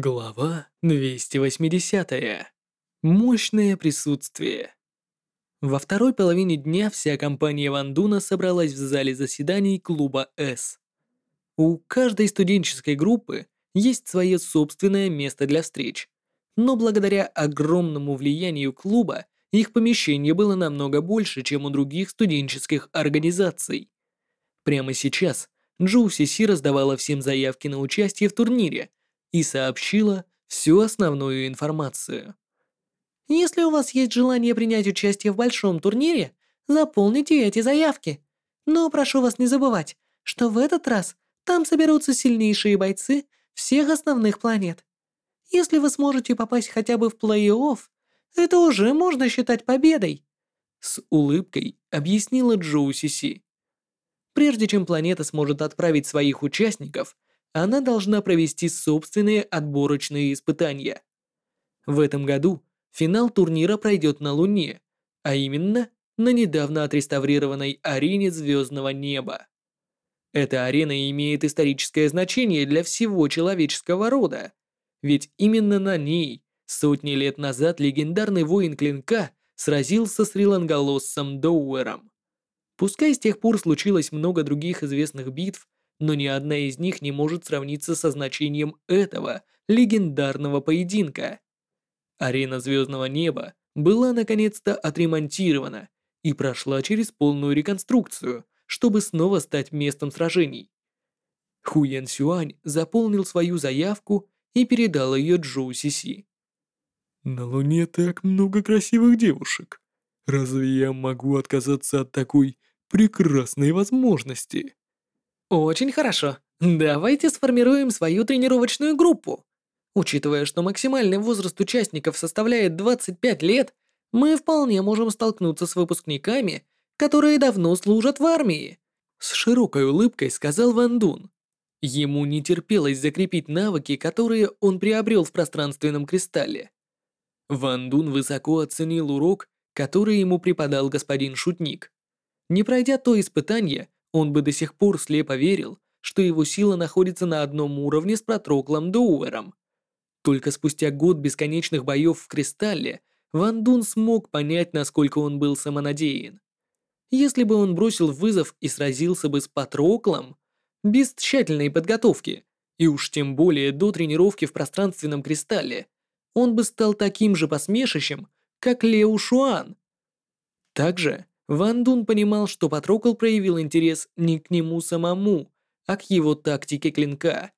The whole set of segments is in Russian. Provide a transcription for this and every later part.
Глава 280. Мощное присутствие. Во второй половине дня вся компания Вандуна собралась в зале заседаний клуба «С». У каждой студенческой группы есть свое собственное место для встреч, но благодаря огромному влиянию клуба их помещение было намного больше, чем у других студенческих организаций. Прямо сейчас Джоу Сиси раздавала всем заявки на участие в турнире – и сообщила всю основную информацию. Если у вас есть желание принять участие в большом турнире, заполните эти заявки. Но прошу вас не забывать, что в этот раз там соберутся сильнейшие бойцы всех основных планет. Если вы сможете попасть хотя бы в плей-офф, это уже можно считать победой. С улыбкой объяснила Джоу Сиси. Прежде чем планета сможет отправить своих участников, она должна провести собственные отборочные испытания. В этом году финал турнира пройдет на Луне, а именно на недавно отреставрированной арене звездного неба. Эта арена имеет историческое значение для всего человеческого рода, ведь именно на ней сотни лет назад легендарный воин Клинка сразился с риланголоссом Доуэром. Пускай с тех пор случилось много других известных битв, но ни одна из них не может сравниться со значением этого легендарного поединка. Арена Звездного Неба была наконец-то отремонтирована и прошла через полную реконструкцию, чтобы снова стать местом сражений. Хуян Сюань заполнил свою заявку и передал ее Джоу Сиси. «На Луне так много красивых девушек. Разве я могу отказаться от такой прекрасной возможности?» Очень хорошо. Давайте сформируем свою тренировочную группу. Учитывая, что максимальный возраст участников составляет 25 лет, мы вполне можем столкнуться с выпускниками, которые давно служат в армии. С широкой улыбкой сказал Ван Дун. Ему не терпелось закрепить навыки, которые он приобрел в пространственном кристалле. Ван Дун высоко оценил урок, который ему преподал господин Шутник. Не пройдя то испытание, он бы до сих пор слепо верил, что его сила находится на одном уровне с Протроклом Доуэром. Только спустя год бесконечных боев в Кристалле Ван Дун смог понять, насколько он был самонадеян. Если бы он бросил вызов и сразился бы с Патроклом, без тщательной подготовки, и уж тем более до тренировки в пространственном кристалле, он бы стал таким же посмешищем, как Лео Шуан. Также Ван Дун понимал, что Патрокл проявил интерес не к нему самому, а к его тактике клинка.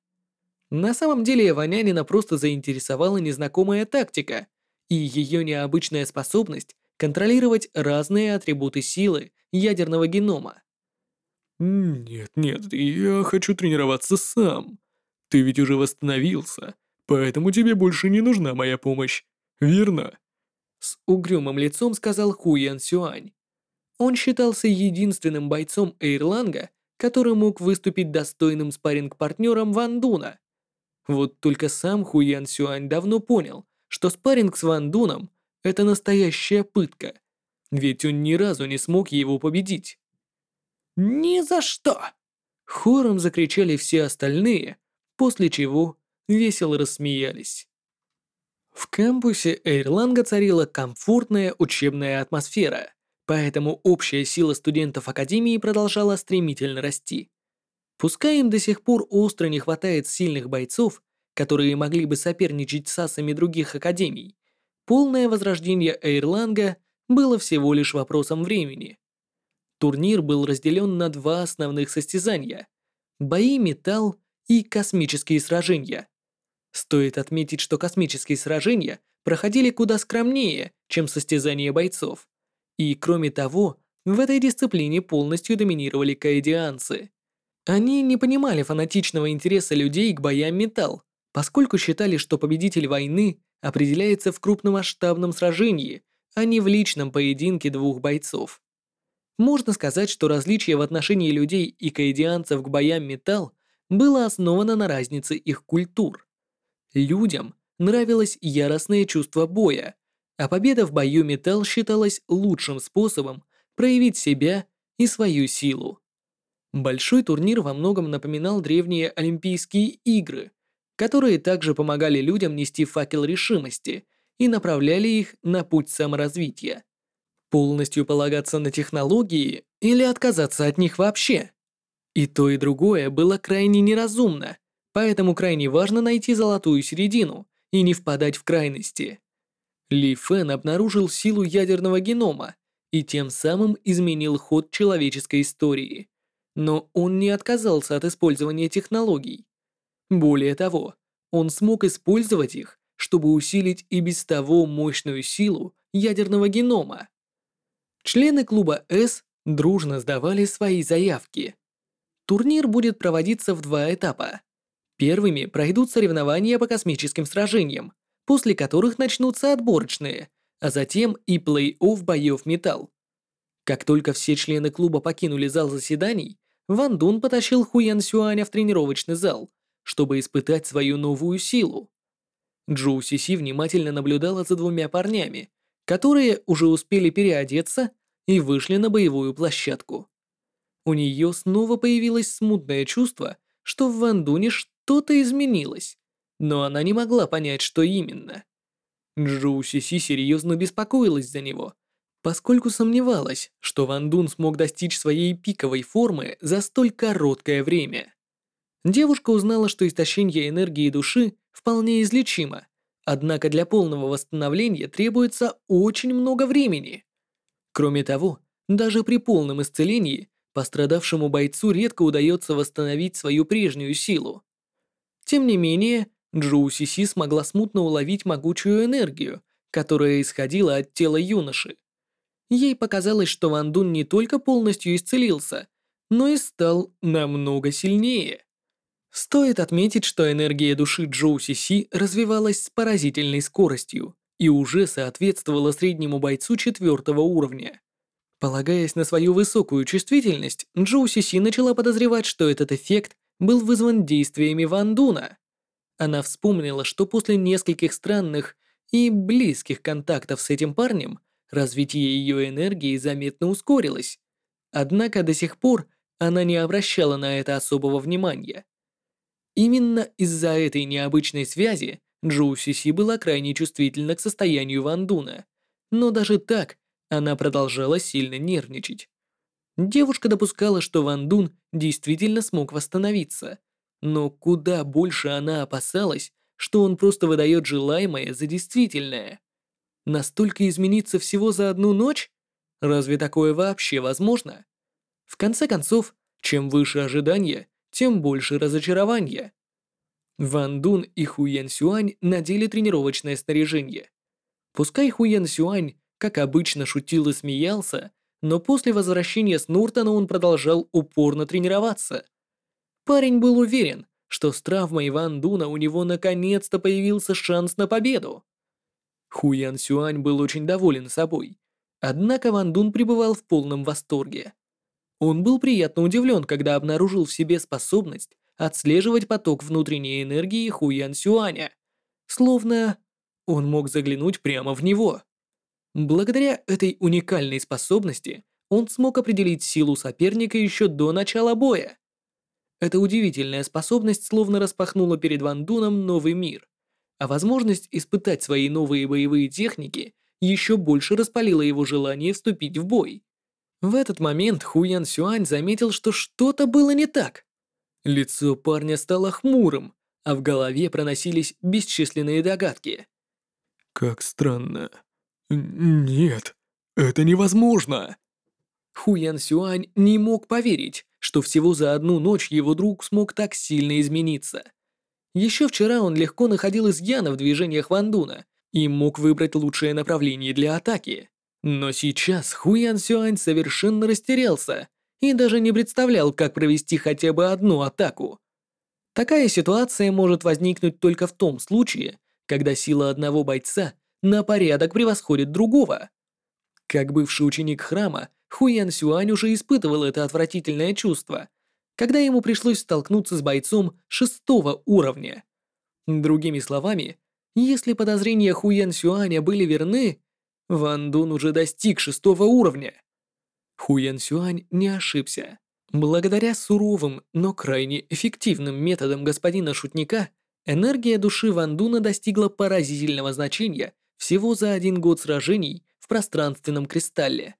На самом деле Ванянина просто заинтересовала незнакомая тактика и ее необычная способность контролировать разные атрибуты силы ядерного генома. «Нет, нет, я хочу тренироваться сам. Ты ведь уже восстановился, поэтому тебе больше не нужна моя помощь, верно?» С угрюмым лицом сказал Хуян Сюань. Он считался единственным бойцом Эйрланга, который мог выступить достойным спарринг-партнером Ван Дуна. Вот только сам Хуян Сюань давно понял, что спарринг с Ван Дуном – это настоящая пытка, ведь он ни разу не смог его победить. «Ни за что!» Хором закричали все остальные, после чего весело рассмеялись. В кампусе Эйрланга царила комфортная учебная атмосфера – Поэтому общая сила студентов Академии продолжала стремительно расти. Пускай им до сих пор остро не хватает сильных бойцов, которые могли бы соперничать с асами других академий, полное возрождение Эйрланга было всего лишь вопросом времени. Турнир был разделен на два основных состязания – бои металл и космические сражения. Стоит отметить, что космические сражения проходили куда скромнее, чем состязания бойцов. И кроме того, в этой дисциплине полностью доминировали каэдианцы. Они не понимали фанатичного интереса людей к боям металл, поскольку считали, что победитель войны определяется в крупномасштабном сражении, а не в личном поединке двух бойцов. Можно сказать, что различие в отношении людей и каэдианцев к боям металл было основано на разнице их культур. Людям нравилось яростное чувство боя, а победа в бою металл считалась лучшим способом проявить себя и свою силу. Большой турнир во многом напоминал древние Олимпийские игры, которые также помогали людям нести факел решимости и направляли их на путь саморазвития. Полностью полагаться на технологии или отказаться от них вообще? И то, и другое было крайне неразумно, поэтому крайне важно найти золотую середину и не впадать в крайности. Ли Фэн обнаружил силу ядерного генома и тем самым изменил ход человеческой истории. Но он не отказался от использования технологий. Более того, он смог использовать их, чтобы усилить и без того мощную силу ядерного генома. Члены клуба S дружно сдавали свои заявки. Турнир будет проводиться в два этапа. Первыми пройдут соревнования по космическим сражениям, после которых начнутся отборочные, а затем и плей-офф боев металл. Как только все члены клуба покинули зал заседаний, Ван Дун потащил Хуян Сюаня в тренировочный зал, чтобы испытать свою новую силу. Джоу Сиси внимательно наблюдала за двумя парнями, которые уже успели переодеться и вышли на боевую площадку. У нее снова появилось смутное чувство, что в Ван Дуне что-то изменилось, но она не могла понять, что именно. Джоу Сиси серьезно беспокоилась за него, поскольку сомневалась, что Ван Дун смог достичь своей пиковой формы за столь короткое время. Девушка узнала, что истощение энергии души вполне излечимо, однако для полного восстановления требуется очень много времени. Кроме того, даже при полном исцелении пострадавшему бойцу редко удается восстановить свою прежнюю силу. Тем не менее, Джоу Сиси смогла смутно уловить могучую энергию, которая исходила от тела юноши. Ей показалось, что Ван Дун не только полностью исцелился, но и стал намного сильнее. Стоит отметить, что энергия души Джоу Сиси развивалась с поразительной скоростью и уже соответствовала среднему бойцу четвертого уровня. Полагаясь на свою высокую чувствительность, Джоу Сиси начала подозревать, что этот эффект был вызван действиями Ван Дуна. Она вспомнила, что после нескольких странных и близких контактов с этим парнем развитие ее энергии заметно ускорилось. Однако до сих пор она не обращала на это особого внимания. Именно из-за этой необычной связи Джоу Сиси была крайне чувствительна к состоянию Ван Дуна, но даже так она продолжала сильно нервничать. Девушка допускала, что Ван Дун действительно смог восстановиться, но куда больше она опасалась, что он просто выдает желаемое за действительное. Настолько измениться всего за одну ночь? Разве такое вообще возможно? В конце концов, чем выше ожидания, тем больше разочарования. Ван Дун и Хуян Сюань надели тренировочное снаряжение. Пускай Хуян Сюань, как обычно, шутил и смеялся, но после возвращения с Нуртона он продолжал упорно тренироваться. Парень был уверен, что с травмой Ван Дуна у него наконец-то появился шанс на победу. Хуян Сюань был очень доволен собой, однако Ван Дун пребывал в полном восторге. Он был приятно удивлен, когда обнаружил в себе способность отслеживать поток внутренней энергии Хуян Сюаня, словно он мог заглянуть прямо в него. Благодаря этой уникальной способности он смог определить силу соперника еще до начала боя. Эта удивительная способность словно распахнула перед Ван Дуном новый мир, а возможность испытать свои новые боевые техники еще больше распалила его желание вступить в бой. В этот момент Хуян Сюань заметил, что что-то было не так. Лицо парня стало хмурым, а в голове проносились бесчисленные догадки. «Как странно. Нет, это невозможно!» Хуян Сюань не мог поверить, что всего за одну ночь его друг смог так сильно измениться. Еще вчера он легко находил изъяны в движениях Вандуна и мог выбрать лучшее направление для атаки. Но сейчас Хуян Сюань совершенно растерялся и даже не представлял, как провести хотя бы одну атаку. Такая ситуация может возникнуть только в том случае, когда сила одного бойца на порядок превосходит другого. Как бывший ученик храма, Хуян Сюань уже испытывал это отвратительное чувство, когда ему пришлось столкнуться с бойцом шестого уровня. Другими словами, если подозрения Хуян Сюаня были верны, Ван Дун уже достиг шестого уровня. Хуян Сюань не ошибся. Благодаря суровым, но крайне эффективным методам господина шутника, Энергия души Ван Дуна достигла поразительного значения всего за один год сражений в пространственном кристалле.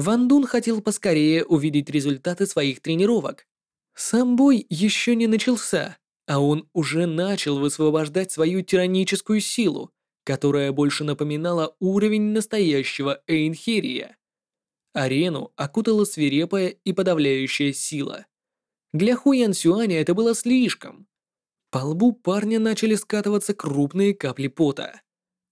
Ван Дун хотел поскорее увидеть результаты своих тренировок. Сам бой еще не начался, а он уже начал высвобождать свою тираническую силу, которая больше напоминала уровень настоящего Эйнхерия. Арену окутала свирепая и подавляющая сила. Для Хуян Сюаня это было слишком. По лбу парня начали скатываться крупные капли пота.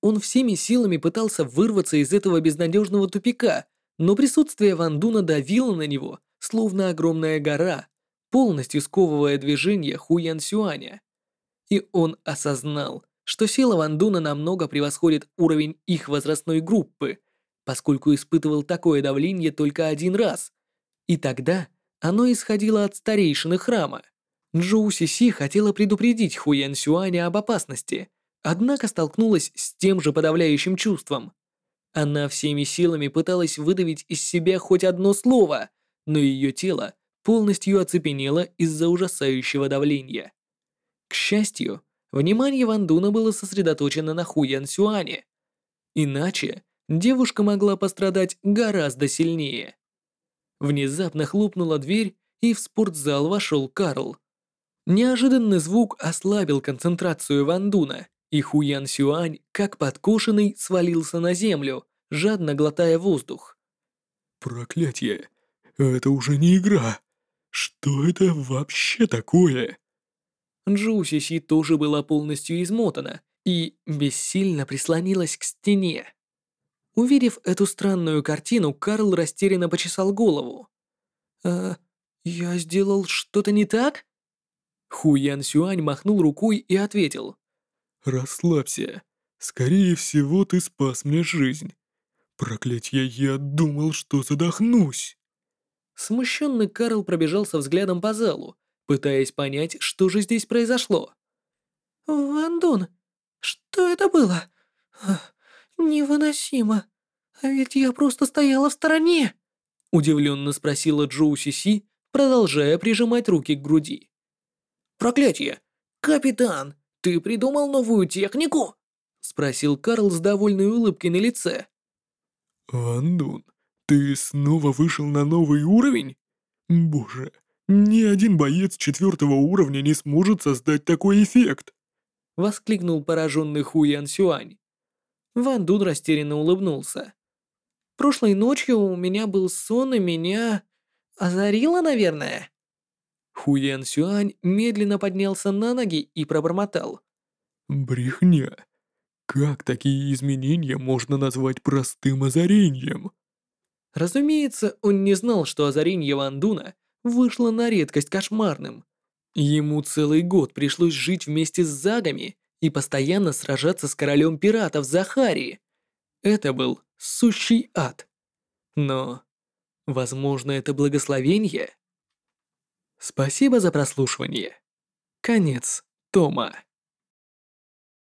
Он всеми силами пытался вырваться из этого безнадежного тупика, но присутствие Ван Дуна давило на него, словно огромная гора, полностью сковывая движение Хуян Сюаня. И он осознал, что сила Ван Дуна намного превосходит уровень их возрастной группы, поскольку испытывал такое давление только один раз. И тогда оно исходило от старейшины храма. Джоу Сиси хотела предупредить Хуян Сюаня об опасности, однако столкнулась с тем же подавляющим чувством. Она всеми силами пыталась выдавить из себя хоть одно слово, но ее тело полностью оцепенело из-за ужасающего давления. К счастью, внимание Ван Дуна было сосредоточено на Хуян Сюане. Иначе девушка могла пострадать гораздо сильнее. Внезапно хлопнула дверь, и в спортзал вошел Карл. Неожиданный звук ослабил концентрацию Ван Дуна, и Хуян Сюань, как подкошенный, свалился на землю, жадно глотая воздух. «Проклятье! Это уже не игра! Что это вообще такое?» Джоу Сиси тоже была полностью измотана и бессильно прислонилась к стене. Увидев эту странную картину, Карл растерянно почесал голову. «А, я сделал что-то не так?» Хуян Сюань махнул рукой и ответил. «Расслабься. Скорее всего, ты спас мне жизнь. Проклятье, я думал, что задохнусь». Смущенный Карл пробежался взглядом по залу, пытаясь понять, что же здесь произошло. «Ван Дун, что это было? «Невыносимо. А ведь я просто стояла в стороне!» Удивленно спросила Джоу Си, продолжая прижимать руки к груди. «Проклятие! Капитан, ты придумал новую технику?» Спросил Карл с довольной улыбкой на лице. «Андун, ты снова вышел на новый уровень? Боже, ни один боец четвертого уровня не сможет создать такой эффект!» Воскликнул пораженный Хуян Сюань. Ван Дун растерянно улыбнулся. «Прошлой ночью у меня был сон, и меня... озарило, наверное?» Хуян Сюань медленно поднялся на ноги и пробормотал. «Брехня. Как такие изменения можно назвать простым озарением?» Разумеется, он не знал, что озарение Ван Дуна вышло на редкость кошмарным. Ему целый год пришлось жить вместе с загами и постоянно сражаться с королем пиратов Захари. Это был сущий ад. Но, возможно, это благословение? Спасибо за прослушивание. Конец тома.